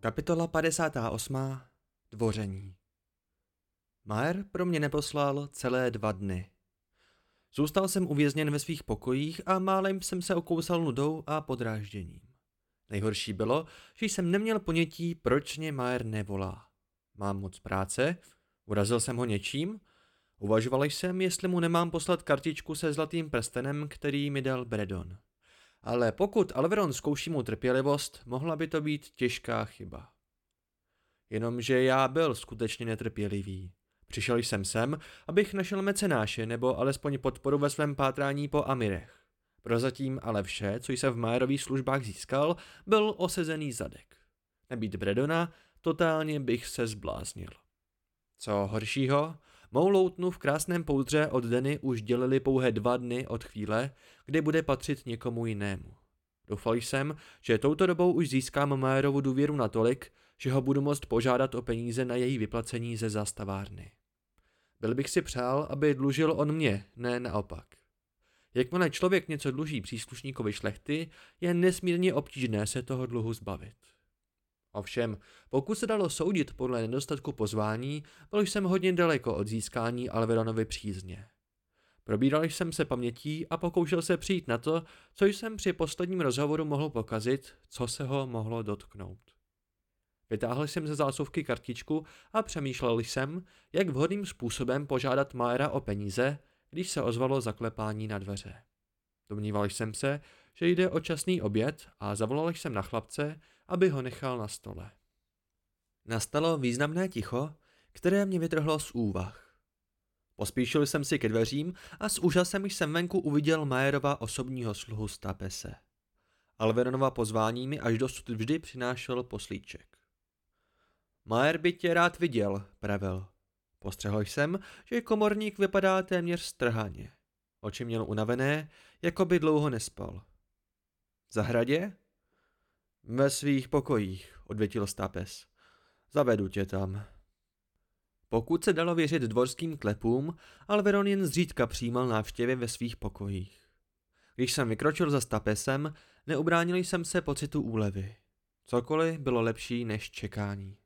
Kapitola 58. Dvoření Maer pro mě neposlal celé dva dny. Zůstal jsem uvězněn ve svých pokojích a málem jsem se okousal nudou a podrážděním. Nejhorší bylo, že jsem neměl ponětí, proč mě Maer nevolá. Mám moc práce? Urazil jsem ho něčím? Uvažoval jsem, jestli mu nemám poslat kartičku se zlatým prstenem, který mi dal Bredon. Ale pokud Alveron zkouší mu trpělivost, mohla by to být těžká chyba. Jenomže já byl skutečně netrpělivý. Přišel jsem sem, abych našel mecenáše nebo alespoň podporu ve svém pátrání po Amirech. Prozatím ale vše, co jsem v Majerových službách získal, byl osezený zadek. Nebýt Bredona, totálně bych se zbláznil. Co horšího, mou loutnu v krásném poudře od Deny už dělili pouhé dva dny od chvíle, kdy bude patřit někomu jinému. Doufal jsem, že touto dobou už získám Majerovu důvěru natolik, že ho budu moct požádat o peníze na její vyplacení ze zastavárny. Byl bych si přál, aby dlužil on mě, ne naopak. Jakmile člověk něco dluží příslušníkovi šlechty, je nesmírně obtížné se toho dluhu zbavit. Ovšem, pokud se dalo soudit podle nedostatku pozvání, byl jsem hodně daleko od získání Alveronovy přízně. Probíral jsem se pamětí a pokoušel se přijít na to, co jsem při posledním rozhovoru mohl pokazit, co se ho mohlo dotknout. Vytáhl jsem ze zásuvky kartičku a přemýšlel jsem, jak vhodným způsobem požádat Maera o peníze, když se ozvalo zaklepání na dveře. Domníval jsem se, že jde o časný oběd a zavolal jsem na chlapce, aby ho nechal na stole. Nastalo významné ticho, které mě vytrhlo z úvah. Pospíšil jsem si ke dveřím a s úžasem jsem venku uviděl Majerova osobního sluhu z Tapese. Alveronova pozvání mi až dosud vždy přinášel poslíček. Majer by tě rád viděl, pravil. Postřehl jsem, že komorník vypadá téměř strhaně. Oči měl unavené, jako by dlouho nespal. V zahradě? Ve svých pokojích, odvětil Stapes. Zavedu tě tam. Pokud se dalo věřit dvorským klepům, Alveron jen zřídka přijímal návštěvy ve svých pokojích. Když jsem vykročil za Stapesem, neubránil jsem se pocitu úlevy. Cokoliv bylo lepší než čekání.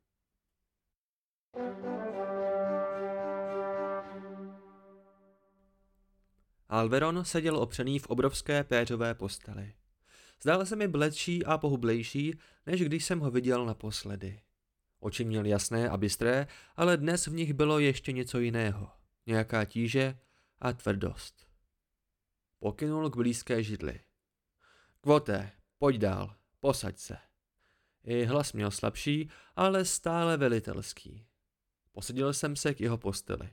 Alveron seděl opřený v obrovské péřové posteli. Zdál se mi bledší a pohublejší, než když jsem ho viděl naposledy. Oči měl jasné a bystré, ale dnes v nich bylo ještě něco jiného. Nějaká tíže a tvrdost. Pokynul k blízké židli. Kvote, pojď dál, posaď se. I hlas měl slabší, ale stále velitelský. Posadil jsem se k jeho posteli.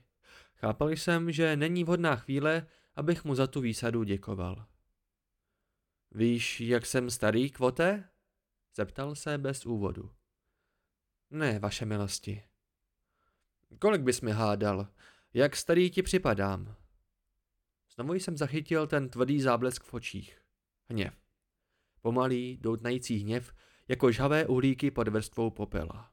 Chápal jsem, že není vhodná chvíle, abych mu za tu výsadu děkoval. Víš, jak jsem starý, kvote? Zeptal se bez úvodu. Ne, vaše milosti. Kolik bys mi hádal? Jak starý ti připadám? Znovu jsem zachytil ten tvrdý záblesk v očích. Hněv. Pomalý, doutnající hněv, jako žhavé uhlíky pod vrstvou popela.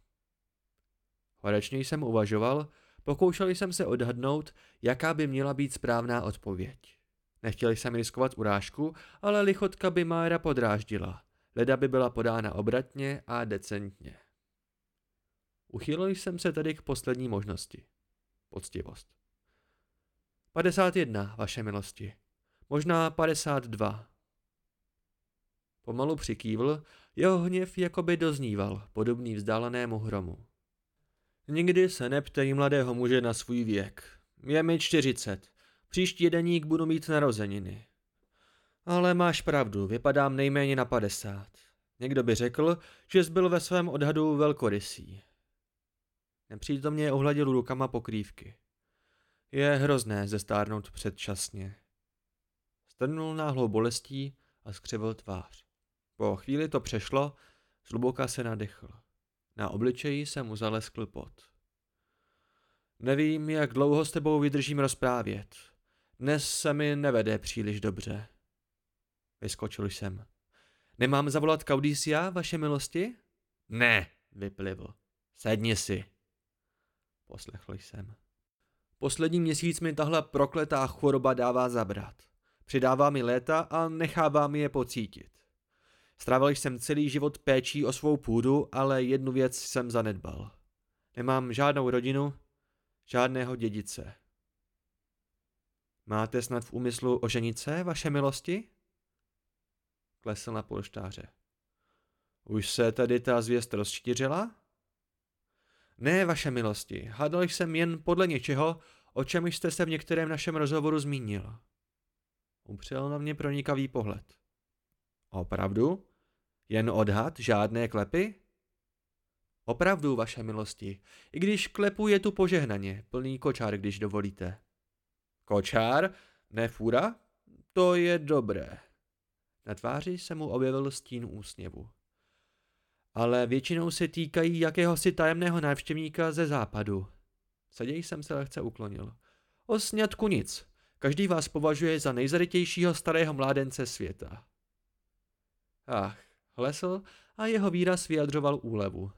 Horečně jsem uvažoval, pokoušel jsem se odhadnout, jaká by měla být správná odpověď. Nechtěl jsem riskovat urážku, ale lichotka by Mára podráždila. Leda by byla podána obratně a decentně. Uchýlil jsem se tedy k poslední možnosti. Poctivost. 51, vaše milosti. Možná 52. Pomalu přikývl, jeho hněv jakoby dozníval, podobný vzdálenému hromu. Nikdy se neptej mladého muže na svůj věk. Je mi čtyřicet. Příští deník budu mít narozeniny. Ale máš pravdu, vypadám nejméně na padesát. Někdo by řekl, že zbyl ve svém odhadu velkorysý. Nepřítomně ohladil rukama pokrývky. Je hrozné zestárnout předčasně. Strnul náhlou bolestí a skřivil tvář. Po chvíli to přešlo, zluboka se nadechl. Na obličeji se mu zaleskl pot. Nevím, jak dlouho s tebou vydržím rozprávět. Dnes se mi nevede příliš dobře. Vyskočil jsem. Nemám zavolat Kaudisia, vaše milosti? Ne, vyplivl. Sedni si. Poslechl jsem. Poslední měsíc mi tahle prokletá choroba dává zabrat. Přidává mi léta a nechává mi je pocítit. Strávil jsem celý život péčí o svou půdu, ale jednu věc jsem zanedbal. Nemám žádnou rodinu, žádného dědice. Máte snad v úmyslu oženit se, vaše milosti? Klesl na polštáře. Už se tedy ta zvěst rozštířila? Ne, vaše milosti, hádal jsem jen podle něčeho, o čem jste se v některém našem rozhovoru zmínil. Upřel na mě pronikavý pohled. Opravdu? Jen odhad, žádné klepy? Opravdu, vaše milosti, i když klepu je tu požehnaně, plný kočár, když dovolíte. Kočár? Ne fůra? To je dobré. Na tváři se mu objevil stín úsměvu. Ale většinou se týkají jakéhosi tajemného návštěvníka ze západu. Saděj jsem se lehce uklonil. O sňatku nic. Každý vás považuje za nejzarytějšího starého mládence světa. Ach, hlesl a jeho výraz vyjadřoval úlevu.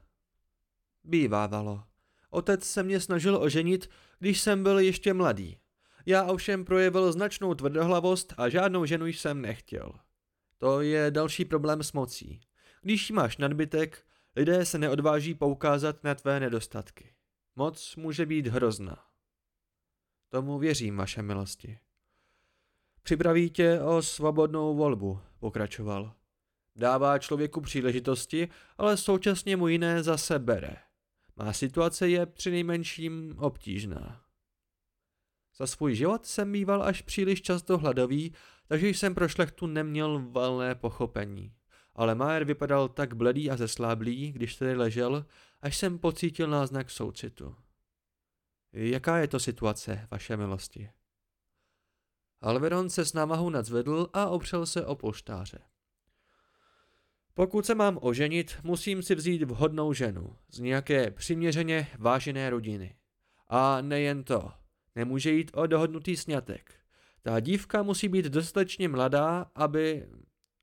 Bývávalo. Otec se mě snažil oženit, když jsem byl ještě mladý. Já ovšem projevil značnou tvrdohlavost a žádnou ženu jsem nechtěl. To je další problém s mocí. Když máš nadbytek, lidé se neodváží poukázat na tvé nedostatky. Moc může být hrozná. Tomu věřím, vaše milosti. Připraví tě o svobodnou volbu, pokračoval. Dává člověku příležitosti, ale současně mu jiné zase bere. Má situace je přinejmenším obtížná. Za svůj život jsem býval až příliš často hladový, takže jsem pro šlechtu neměl valné pochopení. Ale Majer vypadal tak bledý a zesláblý, když tady ležel, až jsem pocítil náznak soucitu. Jaká je to situace, vaše milosti? Alveron se s námahou nadzvedl a opřel se o polštáře. Pokud se mám oženit, musím si vzít vhodnou ženu z nějaké přiměřeně vážené rodiny. A nejen to, nemůže jít o dohodnutý sňatek. Ta dívka musí být dostatečně mladá, aby...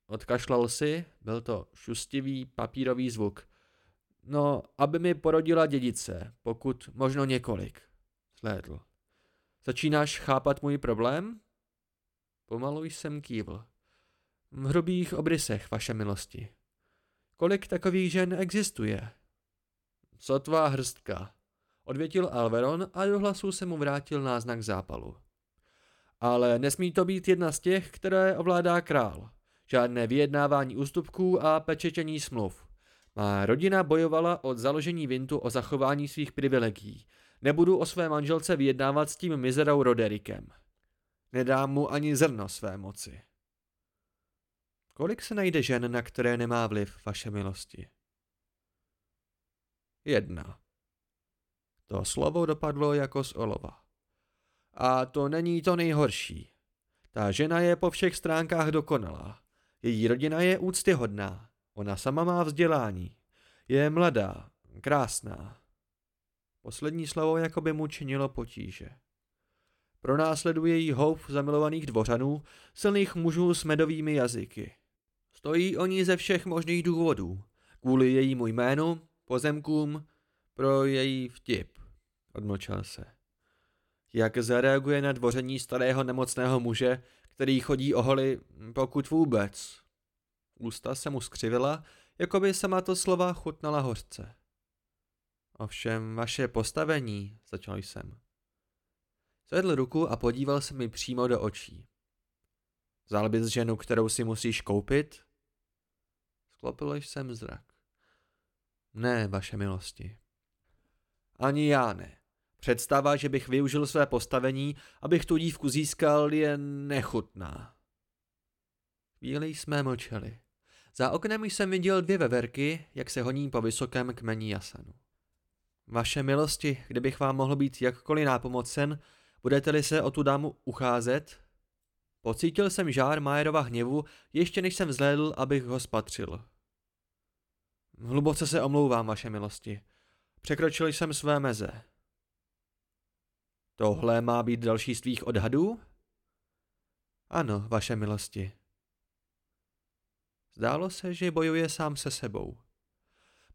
Odkašlal si, byl to šustivý papírový zvuk. No, aby mi porodila dědice, pokud možno několik. Slédl. Začínáš chápat můj problém? Pomalu jsem kývl. V hrubých obrysech, vaše milosti. Kolik takových žen existuje? Sotvá hrstka, odvětil Alveron a do hlasu se mu vrátil náznak zápalu. Ale nesmí to být jedna z těch, které ovládá král. Žádné vyjednávání ústupků a pečetění smluv. Má rodina bojovala od založení Vintu o zachování svých privilegií. Nebudu o své manželce vyjednávat s tím mizerou Roderikem. Nedám mu ani zrno své moci. Kolik se najde žen, na které nemá vliv vaše milosti? Jedna. To slovo dopadlo jako z olova. A to není to nejhorší. Ta žena je po všech stránkách dokonalá. Její rodina je úctyhodná. Ona sama má vzdělání. Je mladá, krásná. Poslední slovo jako by mu činilo potíže. Pronásleduje jí houp zamilovaných dvořanů, silných mužů s medovými jazyky. Stojí o ní ze všech možných důvodů. Kvůli jejímu jménu, pozemkům, pro její vtip. Odmlčel se. Jak zareaguje na dvoření starého nemocného muže, který chodí oholi, pokud vůbec. Ústa se mu skřivila, jako by sama to slova chutnala hořce. Ovšem vaše postavení, začal jsem. Zvedl ruku a podíval se mi přímo do očí. Vzal bys ženu, kterou si musíš koupit? Sklopil jsem zrak. Ne, vaše milosti. Ani já ne. Představa, že bych využil své postavení, abych tu dívku získal, je nechutná. Chvíli jsme mlčeli. Za oknem jsem viděl dvě veverky, jak se honí po vysokém kmeni jasanu. Vaše milosti, kdybych vám mohl být jakkoliv nápomocen, budete-li se o tu dámu ucházet? Pocítil jsem žár Majerova hněvu, ještě než jsem vzhlédl, abych ho spatřil. Hluboce se omlouvám, vaše milosti. Překročil jsem své meze. Tohle má být další z tvých odhadů? Ano, vaše milosti. Zdálo se, že bojuje sám se sebou.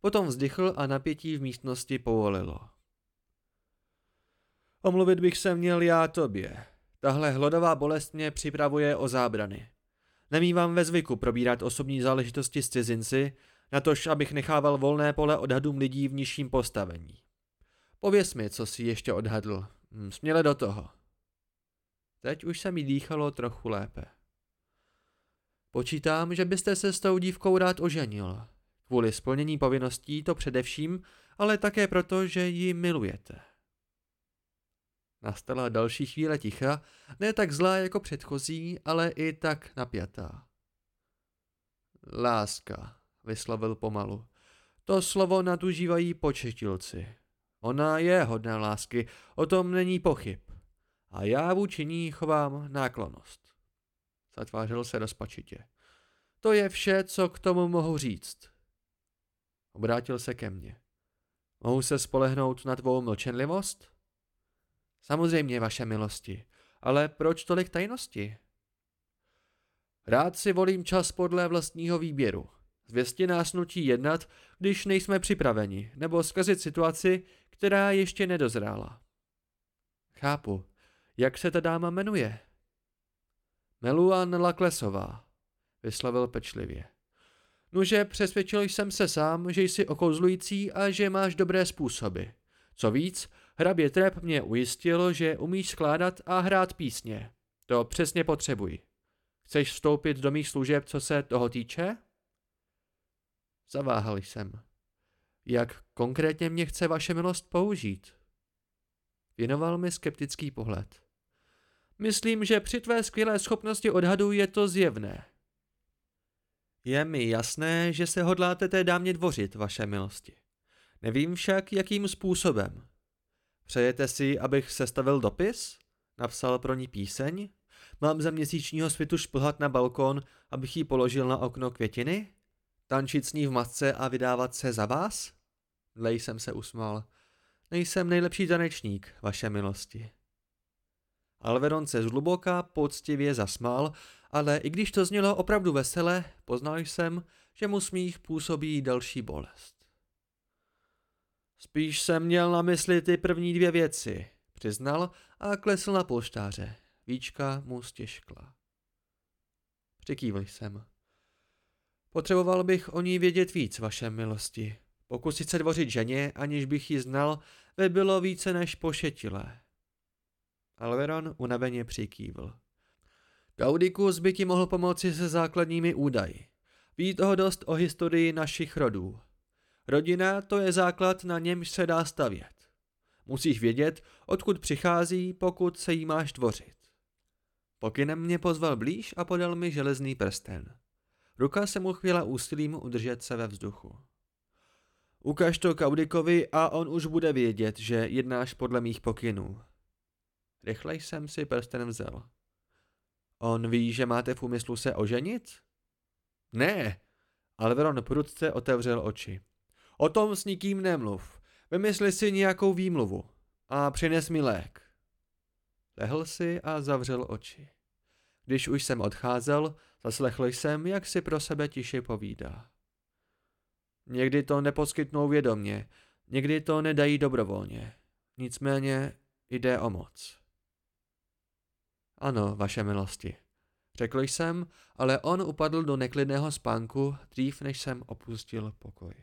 Potom vzdychl a napětí v místnosti povolilo. Omluvit bych se měl já tobě. Tahle hlodová bolest mě připravuje o zábrany. Nemývám ve zvyku probírat osobní záležitosti s cizinci, natož abych nechával volné pole odhadům lidí v nižším postavení. Pověz mi, co si ještě odhadl. Hm, směle do toho. Teď už se mi dýchalo trochu lépe. Počítám, že byste se s tou dívkou rád oženil. Kvůli splnění povinností to především, ale také proto, že ji milujete. Nastala další chvíle ticha, ne tak zlá jako předchozí, ale i tak napjatá. Láska, vyslovil pomalu. To slovo nadužívají početilci. Ona je hodná lásky, o tom není pochyb. A já vůči ní chovám náklonost. Zatvářel se rozpačitě. To je vše, co k tomu mohu říct. Obrátil se ke mně. Mohu se spolehnout na tvou mlčenlivost? Samozřejmě, vaše milosti. Ale proč tolik tajnosti? Rád si volím čas podle vlastního výběru. Zvěstě nás nutí jednat, když nejsme připraveni, nebo zkazit situaci, která ještě nedozrála. Chápu. Jak se ta dáma jmenuje? Meluan Laklesová, vyslovil pečlivě. Nuže, přesvědčil jsem se sám, že jsi okouzlující a že máš dobré způsoby. Co víc, hrabě Trep mě ujistil, že umíš skládat a hrát písně. To přesně potřebuji. Chceš vstoupit do mých služeb, co se toho týče? Zaváhal jsem. Jak konkrétně mě chce vaše milost použít? Věnoval mi skeptický pohled. Myslím, že při tvé skvělé schopnosti odhadu je to zjevné. Je mi jasné, že se hodláte té dámě dvořit, vaše milosti. Nevím však, jakým způsobem. Přejete si, abych sestavil dopis? Napsal pro ní píseň? Mám za měsíčního svitu šplhat na balkon, abych ji položil na okno květiny? Tančit s ní v masce a vydávat se za vás? Dlej jsem se usmál. Nejsem nejlepší tanečník, vaše milosti. Alveron se zhluboka poctivě zasmál, ale i když to znělo opravdu vesele, poznal jsem, že mu smích působí další bolest. Spíš jsem měl na mysli ty první dvě věci, přiznal a klesl na polštáře. Víčka mu stěžkla. Přikývl jsem. Potřeboval bych o ní vědět víc, vaše milosti. Pokusit se dvořit ženě, aniž bych ji znal, by bylo více než pošetilé. Alveron unaveně přikývl. Gaudikus by ti mohl pomoci se základními údaji. Ví toho dost o historii našich rodů. Rodina to je základ, na němž se dá stavět. Musíš vědět, odkud přichází, pokud se jí máš tvořit. Pokynem mě pozval blíž a podal mi železný prsten. Ruka se mu chvěla úsilím udržet se ve vzduchu. Ukaž to Kaudikovi a on už bude vědět, že jednáš podle mých pokynů. Rychle jsem si prsten vzal. On ví, že máte v úmyslu se oženit? Ne, Alveron prudce otevřel oči. O tom s nikým nemluv. Vymysli si nějakou výmluvu a přines mi lék. Lehl si a zavřel oči. Když už jsem odcházel, zaslechl jsem, jak si pro sebe tiše povídá. Někdy to neposkytnou vědomně, někdy to nedají dobrovolně. Nicméně jde o moc. Ano, vaše milosti. Řekl jsem, ale on upadl do neklidného spánku dřív, než jsem opustil pokoj.